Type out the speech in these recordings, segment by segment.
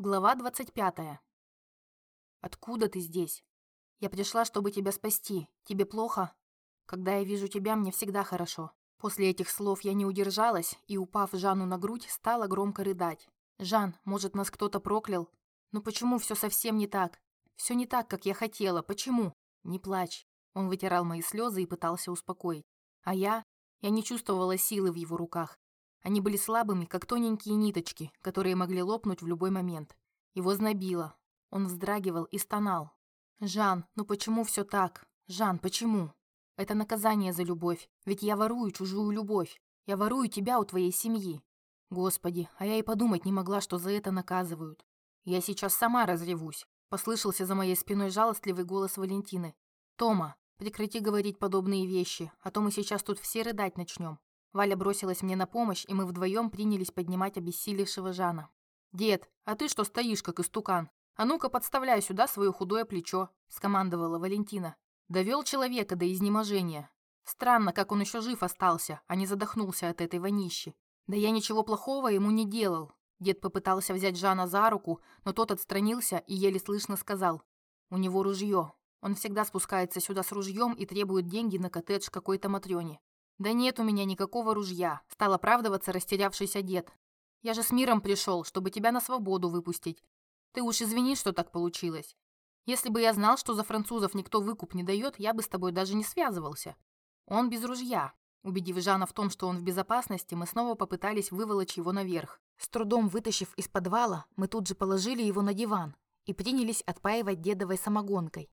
Глава 25. Откуда ты здесь? Я пришла, чтобы тебя спасти. Тебе плохо? Когда я вижу тебя, мне всегда хорошо. После этих слов я не удержалась и, упав Жанну на грудь, стала громко рыдать. Жан, может, нас кто-то проклял? Но почему все совсем не так? Все не так, как я хотела. Почему? Не плачь. Он вытирал мои слезы и пытался успокоить. А я? Я не чувствовала силы в его руках. Они были слабыми, как тоненькие ниточки, которые могли лопнуть в любой момент. Его знобило. Он вздрагивал и стонал. «Жан, ну почему все так? Жан, почему? Это наказание за любовь, ведь я ворую чужую любовь. Я ворую тебя у твоей семьи. Господи, а я и подумать не могла, что за это наказывают. Я сейчас сама разревусь», — послышался за моей спиной жалостливый голос Валентины. «Тома, прекрати говорить подобные вещи, а то мы сейчас тут все рыдать начнем. Валя бросилась мне на помощь, и мы вдвоем принялись поднимать обессилевшего Жана. «Дед, а ты что стоишь, как истукан? А ну-ка подставляй сюда свое худое плечо», – скомандовала Валентина. Довел человека до изнеможения. Странно, как он еще жив остался, а не задохнулся от этой вонищи. Да я ничего плохого ему не делал. Дед попытался взять Жана за руку, но тот отстранился и еле слышно сказал. «У него ружье. Он всегда спускается сюда с ружьем и требует деньги на коттедж какой-то Матрёне. «Да нет у меня никакого ружья», – стал оправдываться растерявшийся дед. «Я же с миром пришел, чтобы тебя на свободу выпустить. Ты уж извини, что так получилось. Если бы я знал, что за французов никто выкуп не дает, я бы с тобой даже не связывался. Он без ружья». Убедив Жана в том, что он в безопасности, мы снова попытались выволочь его наверх. С трудом вытащив из подвала, мы тут же положили его на диван и принялись отпаивать дедовой самогонкой.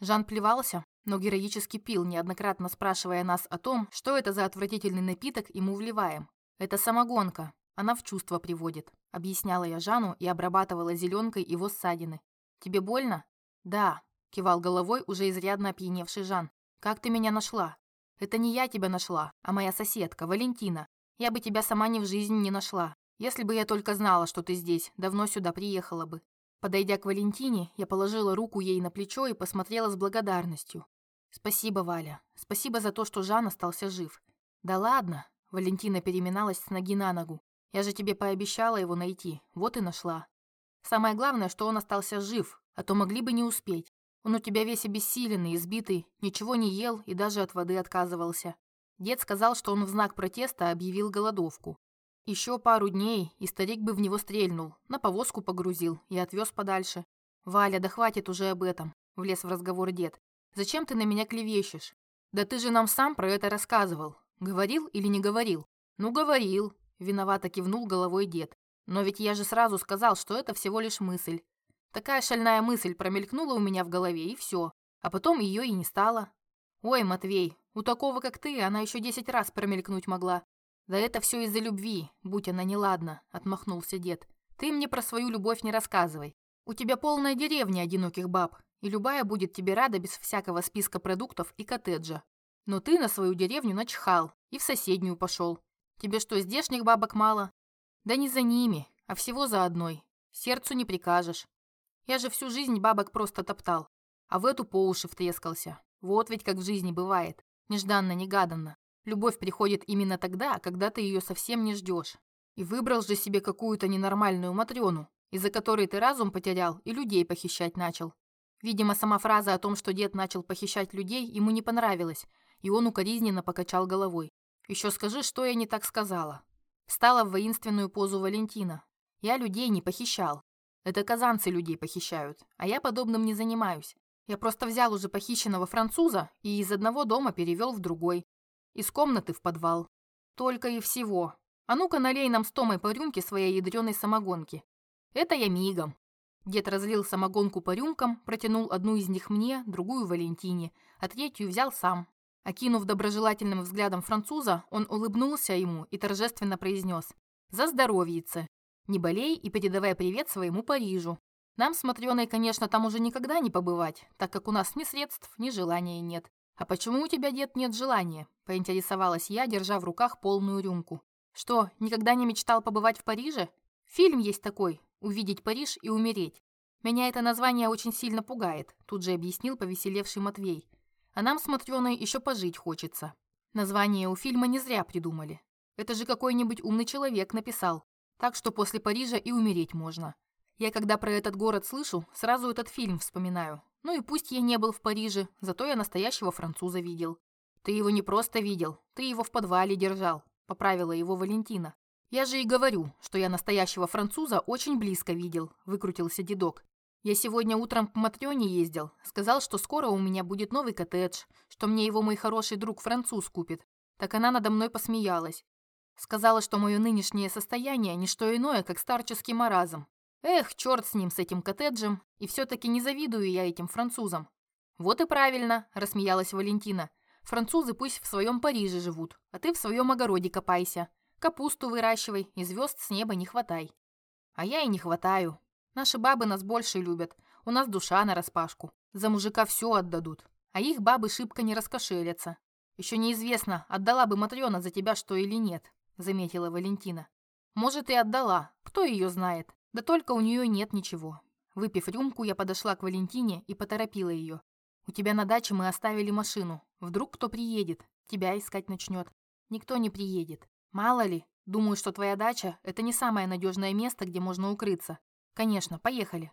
Жан плевался, но героически пил, неоднократно спрашивая нас о том, что это за отвратительный напиток ему вливаем. «Это самогонка, она в чувство приводит», — объясняла я Жану и обрабатывала зеленкой его ссадины. «Тебе больно?» «Да», — кивал головой уже изрядно опьяневший Жан. «Как ты меня нашла?» «Это не я тебя нашла, а моя соседка, Валентина. Я бы тебя сама ни в жизни не нашла. Если бы я только знала, что ты здесь, давно сюда приехала бы». Подойдя к Валентине, я положила руку ей на плечо и посмотрела с благодарностью. «Спасибо, Валя. Спасибо за то, что Жан остался жив». «Да ладно», — Валентина переминалась с ноги на ногу. «Я же тебе пообещала его найти. Вот и нашла. Самое главное, что он остался жив, а то могли бы не успеть. Он у тебя весь обессиленный, избитый, ничего не ел и даже от воды отказывался. Дед сказал, что он в знак протеста объявил голодовку. Еще пару дней, и старик бы в него стрельнул, на повозку погрузил и отвез подальше. «Валя, да хватит уже об этом», — влез в разговор дед. Зачем ты на меня клевещешь? Да ты же нам сам про это рассказывал. Говорил или не говорил? Ну, говорил. Виновато кивнул головой дед. Но ведь я же сразу сказал, что это всего лишь мысль. Такая шальная мысль промелькнула у меня в голове, и все. А потом ее и не стало. Ой, Матвей, у такого, как ты, она еще десять раз промелькнуть могла. Да это все из-за любви, будь она неладна, отмахнулся дед. Ты мне про свою любовь не рассказывай. У тебя полная деревня одиноких баб и любая будет тебе рада без всякого списка продуктов и коттеджа. Но ты на свою деревню начхал и в соседнюю пошел. Тебе что, здешних бабок мало? Да не за ними, а всего за одной. Сердцу не прикажешь. Я же всю жизнь бабок просто топтал, а в эту по уши втрескался. Вот ведь как в жизни бывает. Нежданно-негаданно. Любовь приходит именно тогда, когда ты ее совсем не ждешь. И выбрал же себе какую-то ненормальную Матрёну, из-за которой ты разум потерял и людей похищать начал. Видимо, сама фраза о том, что дед начал похищать людей, ему не понравилась, и он укоризненно покачал головой. «Еще скажи, что я не так сказала». Встала в воинственную позу Валентина. «Я людей не похищал. Это казанцы людей похищают, а я подобным не занимаюсь. Я просто взял уже похищенного француза и из одного дома перевел в другой. Из комнаты в подвал. Только и всего. А ну-ка налей нам с Томой по рюмке своей ядреной самогонки. Это я мигом. Дед разлил самогонку по рюмкам, протянул одну из них мне, другую Валентине, а третью взял сам. Окинув доброжелательным взглядом француза, он улыбнулся ему и торжественно произнес «За здоровьице! Не болей и передавай привет своему Парижу. Нам с Матрёной, конечно, там уже никогда не побывать, так как у нас ни средств, ни желания нет. А почему у тебя, дед, нет желания?» – поинтересовалась я, держа в руках полную рюмку. «Что, никогда не мечтал побывать в Париже? Фильм есть такой, увидеть Париж и умереть. Меня это название очень сильно пугает, тут же объяснил повеселевший Матвей. А нам с Матрёной еще пожить хочется. Название у фильма не зря придумали. Это же какой-нибудь умный человек написал. Так что после Парижа и умереть можно. Я когда про этот город слышу, сразу этот фильм вспоминаю. Ну и пусть я не был в Париже, зато я настоящего француза видел. Ты его не просто видел, ты его в подвале держал, поправила его Валентина. Я же и говорю, что я настоящего француза очень близко видел, выкрутился дедок. Я сегодня утром к Матрёне ездил, сказал, что скоро у меня будет новый коттедж, что мне его мой хороший друг француз купит. Так она надо мной посмеялась. Сказала, что мое нынешнее состояние – не что иное, как старческий маразм. Эх, черт с ним, с этим коттеджем, и все-таки не завидую я этим французам. Вот и правильно, рассмеялась Валентина. Французы пусть в своем Париже живут, а ты в своем огороде копайся. Капусту выращивай и звезд с неба не хватай. А я и не хватаю. Наши бабы нас больше любят, у нас душа нараспашку. За мужика все отдадут, а их бабы шибко не раскошелятся. Еще неизвестно, отдала бы Матрена за тебя что или нет, заметила Валентина. Может и отдала, кто ее знает. Да только у нее нет ничего. Выпив рюмку, я подошла к Валентине и поторопила ее. «У тебя на даче мы оставили машину. Вдруг кто приедет, тебя искать начнет. Никто не приедет. Мало ли, думаю, что твоя дача – это не самое надежное место, где можно укрыться. Конечно, поехали».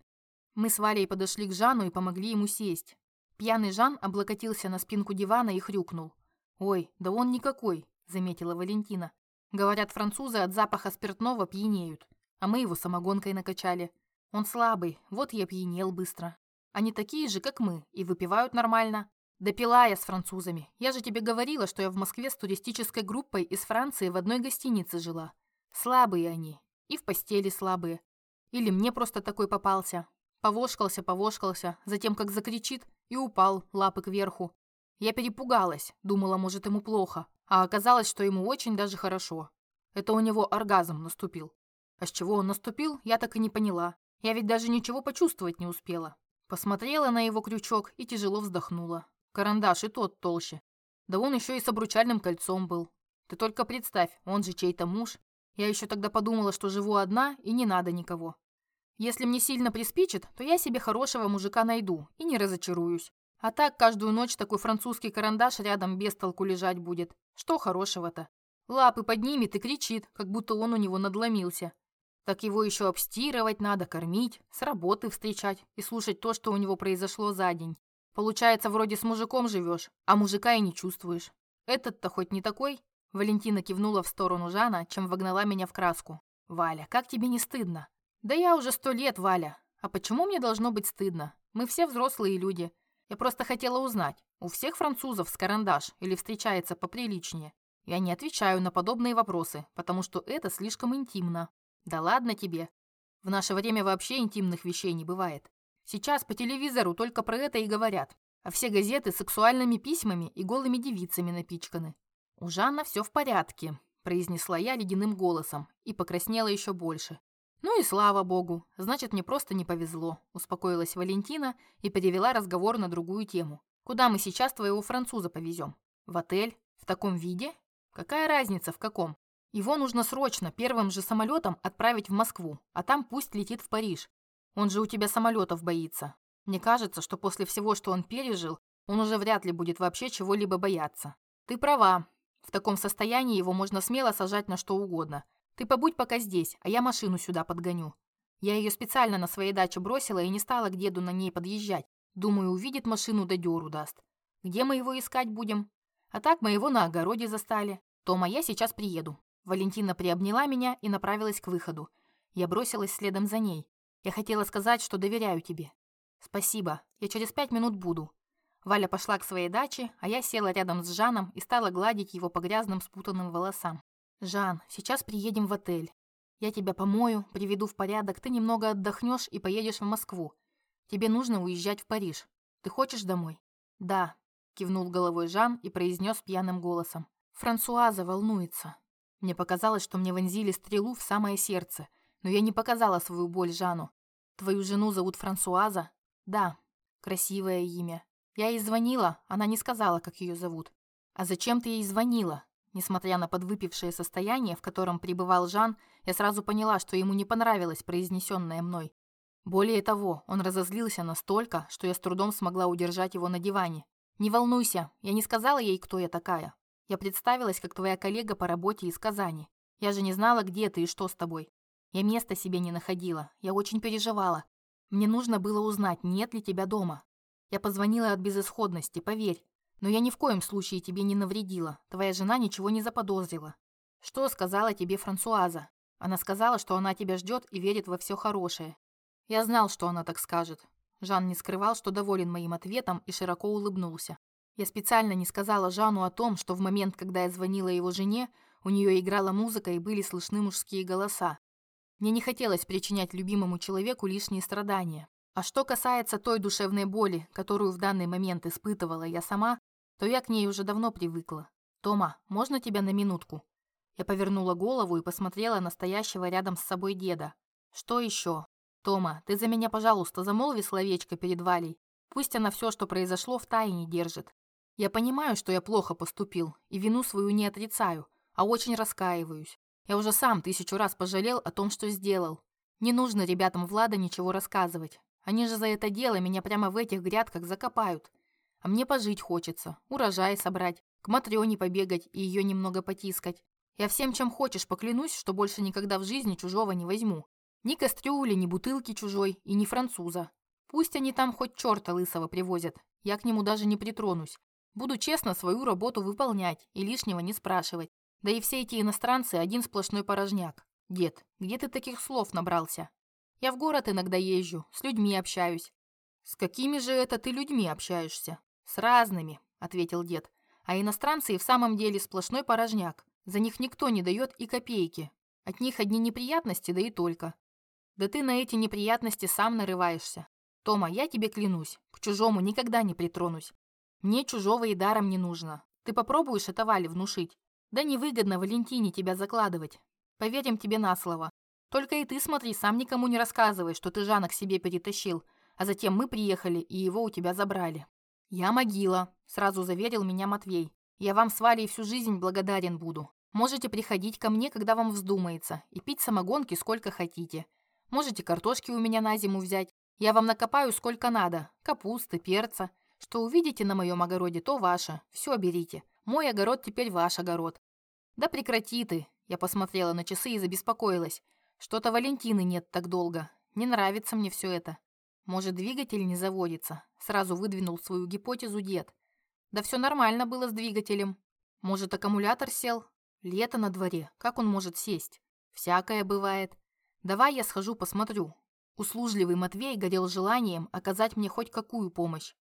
Мы с Валей подошли к Жану и помогли ему сесть. Пьяный Жан облокотился на спинку дивана и хрюкнул. «Ой, да он никакой», – заметила Валентина. «Говорят, французы от запаха спиртного пьянеют а мы его самогонкой накачали. Он слабый, вот я пьянел быстро. Они такие же, как мы, и выпивают нормально. Допила я с французами. Я же тебе говорила, что я в Москве с туристической группой из Франции в одной гостинице жила. Слабые они. И в постели слабые. Или мне просто такой попался. Повошкался, повошкался, затем как закричит и упал, лапы кверху. Я перепугалась, думала, может, ему плохо, а оказалось, что ему очень даже хорошо. Это у него оргазм наступил. А с чего он наступил, я так и не поняла. Я ведь даже ничего почувствовать не успела. Посмотрела на его крючок и тяжело вздохнула. Карандаш и тот толще. Да он еще и с обручальным кольцом был. Ты только представь, он же чей-то муж. Я еще тогда подумала, что живу одна и не надо никого. Если мне сильно приспичит, то я себе хорошего мужика найду и не разочаруюсь. А так каждую ночь такой французский карандаш рядом без толку лежать будет. Что хорошего-то? Лапы поднимет и кричит, как будто он у него надломился. Так его еще обстирывать надо, кормить, с работы встречать и слушать то, что у него произошло за день. Получается, вроде с мужиком живешь, а мужика и не чувствуешь. Этот-то хоть не такой?» Валентина кивнула в сторону Жана, чем вогнала меня в краску. «Валя, как тебе не стыдно?» «Да я уже сто лет, Валя. А почему мне должно быть стыдно? Мы все взрослые люди. Я просто хотела узнать, у всех французов с карандаш или встречается поприличнее? Я не отвечаю на подобные вопросы, потому что это слишком интимно. Да ладно тебе. В наше время вообще интимных вещей не бывает. Сейчас по телевизору только про это и говорят. А все газеты сексуальными письмами и голыми девицами напичканы. У Жанна все в порядке, произнесла я ледяным голосом и покраснела еще больше. Ну и слава богу, значит, мне просто не повезло, успокоилась Валентина и перевела разговор на другую тему. Куда мы сейчас твоего француза повезем? В отель? В таком виде? Какая разница в каком? Его нужно срочно первым же самолетом отправить в Москву, а там пусть летит в Париж. Он же у тебя самолетов боится. Мне кажется, что после всего, что он пережил, он уже вряд ли будет вообще чего-либо бояться. Ты права. В таком состоянии его можно смело сажать на что угодно. Ты побудь пока здесь, а я машину сюда подгоню. Я ее специально на своей даче бросила и не стала к деду на ней подъезжать. Думаю, увидит машину да дёру даст. Где мы его искать будем? А так мы его на огороде застали. Тома, я сейчас приеду. Валентина приобняла меня и направилась к выходу. Я бросилась следом за ней. Я хотела сказать, что доверяю тебе. Спасибо, я через пять минут буду. Валя пошла к своей даче, а я села рядом с Жаном и стала гладить его по грязным спутанным волосам. «Жан, сейчас приедем в отель. Я тебя помою, приведу в порядок, ты немного отдохнешь и поедешь в Москву. Тебе нужно уезжать в Париж. Ты хочешь домой?» «Да», — кивнул головой Жан и произнес пьяным голосом. «Франсуаза волнуется». Мне показалось, что мне вонзили стрелу в самое сердце, но я не показала свою боль Жану. Твою жену зовут Франсуаза? Да, красивое имя. Я ей звонила, она не сказала, как ее зовут. А зачем ты ей звонила? Несмотря на подвыпившее состояние, в котором пребывал Жан, я сразу поняла, что ему не понравилось произнесенное мной. Более того, он разозлился настолько, что я с трудом смогла удержать его на диване. «Не волнуйся, я не сказала ей, кто я такая. Я представилась, как твоя коллега по работе из Казани. Я же не знала, где ты и что с тобой. Я места себе не находила, я очень переживала. Мне нужно было узнать, нет ли тебя дома. Я позвонила от безысходности, поверь. Но я ни в коем случае тебе не навредила. Твоя жена ничего не заподозрила. Что сказала тебе Франсуаза? Она сказала, что она тебя ждет и верит во все хорошее. Я знал, что она так скажет. Жан не скрывал, что доволен моим ответом и широко улыбнулся. Я специально не сказала Жану о том, что в момент, когда я звонила его жене, у нее играла музыка и были слышны мужские голоса. Мне не хотелось причинять любимому человеку лишние страдания. А что касается той душевной боли, которую в данный момент испытывала я сама, то я к ней уже давно привыкла. «Тома, можно тебя на минутку?» Я повернула голову и посмотрела на стоящего рядом с собой деда. «Что еще?» «Тома, ты за меня, пожалуйста, замолви словечко перед Валей. Пусть она все, что произошло, в тайне держит. Я понимаю, что я плохо поступил, и вину свою не отрицаю, а очень раскаиваюсь. Я уже сам тысячу раз пожалел о том, что сделал. Не нужно ребятам Влада ничего рассказывать. Они же за это дело меня прямо в этих грядках закопают. А мне пожить хочется, урожай собрать, к Матрёне побегать и ее немного потискать. Я всем, чем хочешь, поклянусь, что больше никогда в жизни чужого не возьму. Ни кастрюли, ни бутылки чужой и ни француза. Пусть они там хоть черта лысого привозят, я к нему даже не притронусь. Буду честно свою работу выполнять и лишнего не спрашивать. Да и все эти иностранцы один сплошной порожняк. Дед, где ты таких слов набрался? Я в город иногда езжу, с людьми общаюсь. С какими же это ты людьми общаешься? С разными, ответил дед. А иностранцы и в самом деле сплошной порожняк. За них никто не дает и копейки. От них одни неприятности, да и только. Да ты на эти неприятности сам нарываешься. Тома, я тебе клянусь, к чужому никогда не притронусь. Мне чужого и даром не нужно. Ты попробуешь это Вале внушить? Да невыгодно Валентине тебя закладывать. Поверим тебе на слово. Только и ты смотри, сам никому не рассказывай, что ты Жана к себе перетащил, а затем мы приехали и его у тебя забрали. Я могила, сразу заверил меня Матвей. Я вам с Валей всю жизнь благодарен буду. Можете приходить ко мне, когда вам вздумается, и пить самогонки сколько хотите. Можете картошки у меня на зиму взять. Я вам накопаю сколько надо. Капусты, перца. Что увидите на моем огороде, то ваше. Все берите. Мой огород теперь ваш огород. Да прекрати ты. Я посмотрела на часы и забеспокоилась. Что-то Валентины нет так долго. Не нравится мне все это. Может, двигатель не заводится? Сразу выдвинул свою гипотезу дед. Да все нормально было с двигателем. Может, аккумулятор сел? Лето на дворе. Как он может сесть? Всякое бывает. Давай я схожу посмотрю. Услужливый Матвей горел желанием оказать мне хоть какую помощь.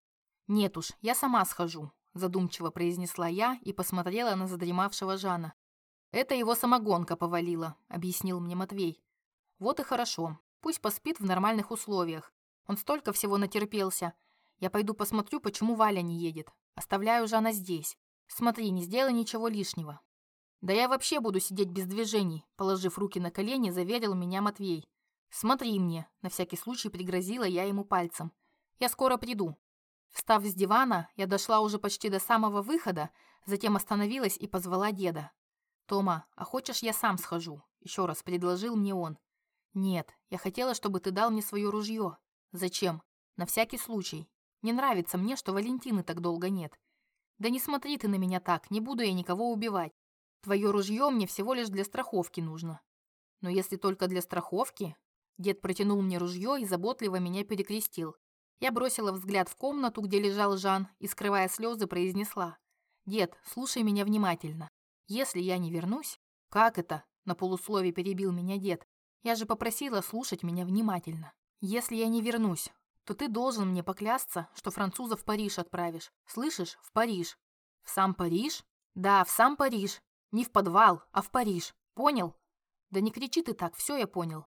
Нет уж, я сама схожу, задумчиво произнесла я и посмотрела на задремавшего Жана. Это его самогонка повалила, объяснил мне Матвей. Вот и хорошо. Пусть поспит в нормальных условиях. Он столько всего натерпелся. Я пойду посмотрю, почему Валя не едет. Оставляю Жана здесь. Смотри, не сделай ничего лишнего. Да я вообще буду сидеть без движений, положив руки на колени, заверил меня Матвей. Смотри мне, на всякий случай пригрозила я ему пальцем. Я скоро приду. Встав с дивана, я дошла уже почти до самого выхода, затем остановилась и позвала деда. «Тома, а хочешь я сам схожу?» Еще раз предложил мне он. «Нет, я хотела, чтобы ты дал мне свое ружье». «Зачем?» «На всякий случай. Не нравится мне, что Валентины так долго нет». «Да не смотри ты на меня так, не буду я никого убивать. Твое ружье мне всего лишь для страховки нужно». «Но если только для страховки...» Дед протянул мне ружье и заботливо меня перекрестил. Я бросила взгляд в комнату, где лежал Жан, и, скрывая слезы, произнесла. «Дед, слушай меня внимательно. Если я не вернусь... Как это? На полуслове перебил меня дед. Я же попросила слушать меня внимательно. Если я не вернусь, то ты должен мне поклясться, что француза в Париж отправишь. Слышишь? В Париж. В сам Париж? Да, в сам Париж. Не в подвал, а в Париж. Понял? Да не кричи ты так, все я понял.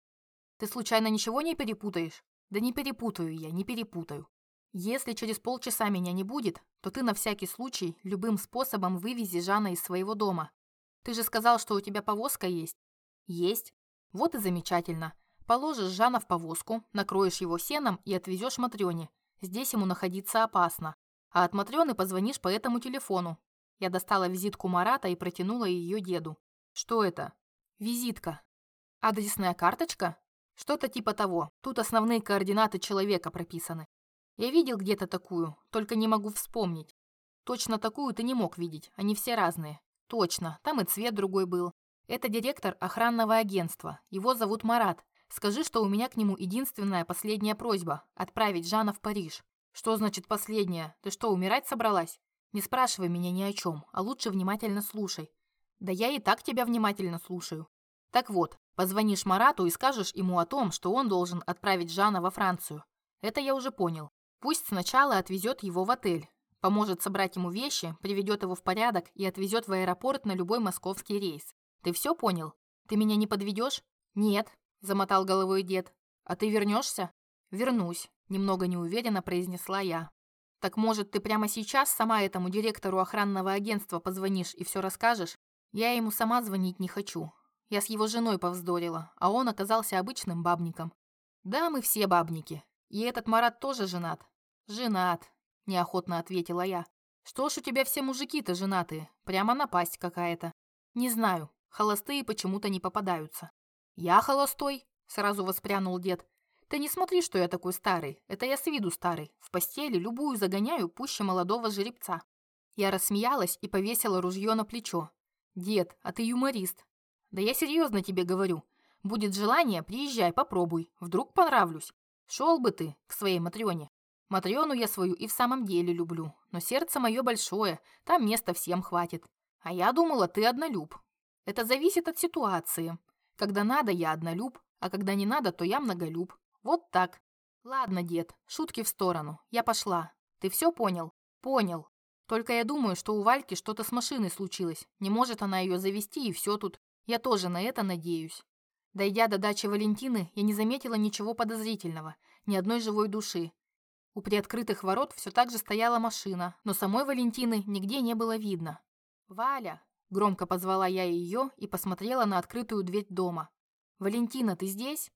Ты случайно ничего не перепутаешь? Да не перепутаю я, не перепутаю. Если через полчаса меня не будет, то ты на всякий случай любым способом вывези Жана из своего дома. Ты же сказал, что у тебя повозка есть. Есть. Вот и замечательно. Положишь Жана в повозку, накроешь его сеном и отвезешь Матрёне. Здесь ему находиться опасно. А от Матрёны позвонишь по этому телефону. Я достала визитку Марата и протянула ее деду. Что это? Визитка. Адресная карточка? Что-то типа того. Тут основные координаты человека прописаны. Я видел где-то такую, только не могу вспомнить. Точно такую ты не мог видеть, они все разные. Точно, там и цвет другой был. Это директор охранного агентства. Его зовут Марат. Скажи, что у меня к нему единственная последняя просьба – отправить Жана в Париж. Что значит последняя? Ты что, умирать собралась? Не спрашивай меня ни о чем, а лучше внимательно слушай. Да я и так тебя внимательно слушаю. Так вот, позвонишь Марату и скажешь ему о том, что он должен отправить Жана во Францию. Это я уже понял. Пусть сначала отвезет его в отель, поможет собрать ему вещи, приведет его в порядок и отвезет в аэропорт на любой московский рейс. Ты все понял? Ты меня не подведешь? Нет, замотал головой дед. А ты вернешься? Вернусь, немного неуверенно произнесла я. Так может, ты прямо сейчас сама этому директору охранного агентства позвонишь и все расскажешь? Я ему сама звонить не хочу. Я с его женой повздорила, а он оказался обычным бабником. Да, мы все бабники. И этот Марат тоже женат. Женат, неохотно ответила я. Что ж у тебя все мужики-то женатые? Прямо напасть какая-то. Не знаю, холостые почему-то не попадаются. Я холостой, сразу воспрянул дед. Ты не смотри, что я такой старый. Это я с виду старый. В постели любую загоняю пуще молодого жеребца. Я рассмеялась и повесила ружье на плечо. Дед, а ты юморист. Да я серьезно тебе говорю. Будет желание, приезжай, попробуй. Вдруг понравлюсь. Шел бы ты к своей Матрёне. Матрёну я свою и в самом деле люблю, но сердце мое большое, там места всем хватит. А я думала, ты однолюб. Это зависит от ситуации. Когда надо, я однолюб, а когда не надо, то я многолюб. Вот так. Ладно, дед, шутки в сторону. Я пошла. Ты все понял? Понял. Только я думаю, что у Вальки что-то с машиной случилось. Не может она ее завести, и все тут. Я тоже на это надеюсь. Дойдя до дачи Валентины, я не заметила ничего подозрительного, ни одной живой души. У приоткрытых ворот все так же стояла машина, но самой Валентины нигде не было видно. «Валя!» – громко позвала я ее и посмотрела на открытую дверь дома. «Валентина, ты здесь?»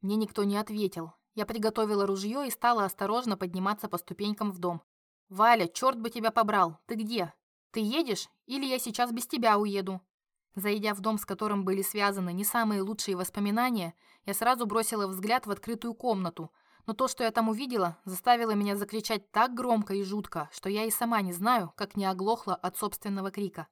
Мне никто не ответил. Я приготовила ружье и стала осторожно подниматься по ступенькам в дом. «Валя, черт бы тебя побрал! Ты где? Ты едешь? Или я сейчас без тебя уеду?» Зайдя в дом, с которым были связаны не самые лучшие воспоминания, я сразу бросила взгляд в открытую комнату, но то, что я там увидела, заставило меня закричать так громко и жутко, что я и сама не знаю, как не оглохла от собственного крика.